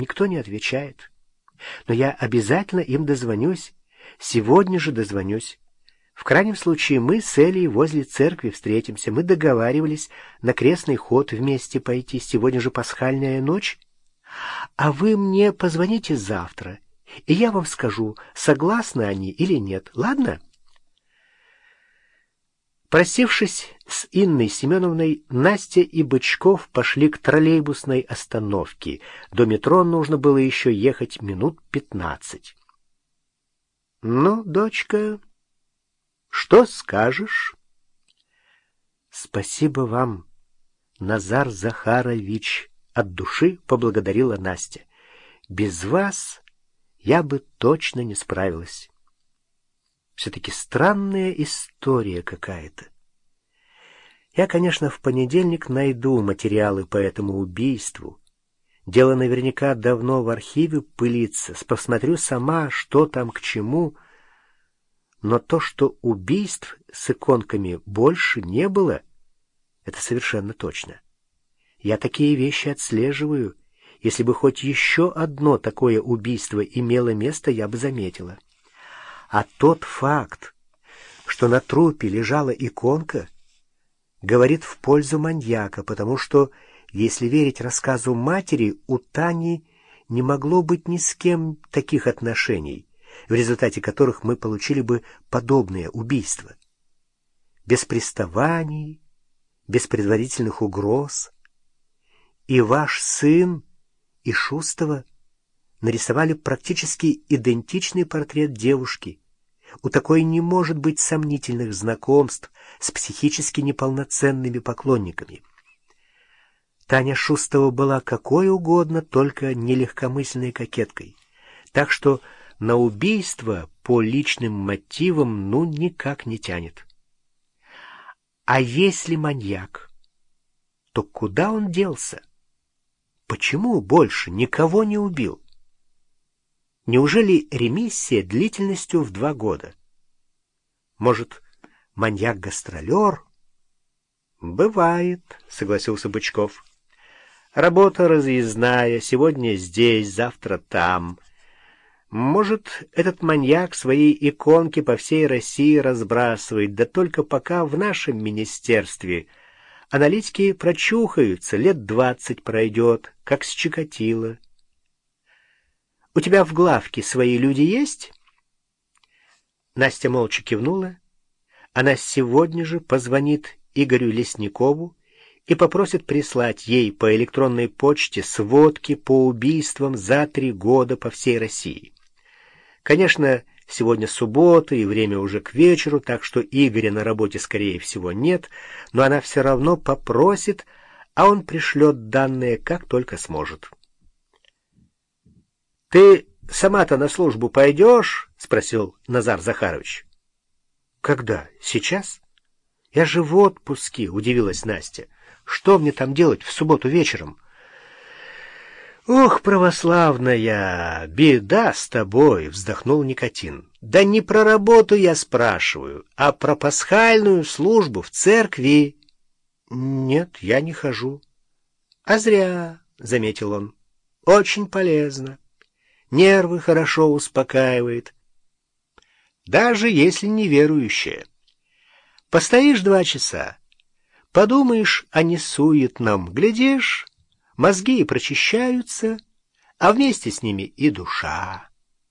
Никто не отвечает. Но я обязательно им дозвонюсь. Сегодня же дозвонюсь. В крайнем случае мы с Элей возле церкви встретимся. Мы договаривались на крестный ход вместе пойти. Сегодня же пасхальная ночь. А вы мне позвоните завтра, и я вам скажу, согласны они или нет. Ладно? Простившись с Инной Семеновной, Настя и Бычков пошли к троллейбусной остановке. До метро нужно было еще ехать минут пятнадцать. — Ну, дочка, что скажешь? — Спасибо вам, Назар Захарович, — от души поблагодарила Настя. — Без вас я бы точно не справилась. Все-таки странная история какая-то. Я, конечно, в понедельник найду материалы по этому убийству. Дело наверняка давно в архиве пылится. Посмотрю сама, что там к чему. Но то, что убийств с иконками больше не было, это совершенно точно. Я такие вещи отслеживаю. Если бы хоть еще одно такое убийство имело место, я бы заметила. А тот факт, что на трупе лежала иконка, говорит в пользу маньяка, потому что, если верить рассказу матери, у Тани не могло быть ни с кем таких отношений, в результате которых мы получили бы подобное убийство. Без приставаний, без предварительных угроз. И ваш сын, и Шустова нарисовали практически идентичный портрет девушки, у такой не может быть сомнительных знакомств с психически неполноценными поклонниками. Таня Шустова была какой угодно, только нелегкомысленной кокеткой. Так что на убийство по личным мотивам ну никак не тянет. А если маньяк, то куда он делся? Почему больше никого не убил? Неужели ремиссия длительностью в два года? Может, маньяк-гастролер? Бывает, согласился Бычков. Работа разъездная, сегодня здесь, завтра там. Может, этот маньяк свои иконки по всей России разбрасывает, да только пока в нашем министерстве аналитики прочухаются, лет двадцать пройдет, как с Чикатило. У тебя в главке свои люди есть?» Настя молча кивнула. Она сегодня же позвонит Игорю Лесникову и попросит прислать ей по электронной почте сводки по убийствам за три года по всей России. Конечно, сегодня суббота и время уже к вечеру, так что Игоря на работе, скорее всего, нет, но она все равно попросит, а он пришлет данные, как только сможет. — Ты сама-то на службу пойдешь? — спросил Назар Захарович. — Когда? Сейчас? — Я же в отпуске, — удивилась Настя. — Что мне там делать в субботу вечером? — Ох, православная, беда с тобой, — вздохнул Никотин. — Да не про работу я спрашиваю, а про пасхальную службу в церкви. — Нет, я не хожу. — А зря, — заметил он. — Очень полезно нервы хорошо успокаивает. Даже если неверующая. Постоишь два часа, подумаешь о несуетном, глядишь, мозги прочищаются, а вместе с ними и душа.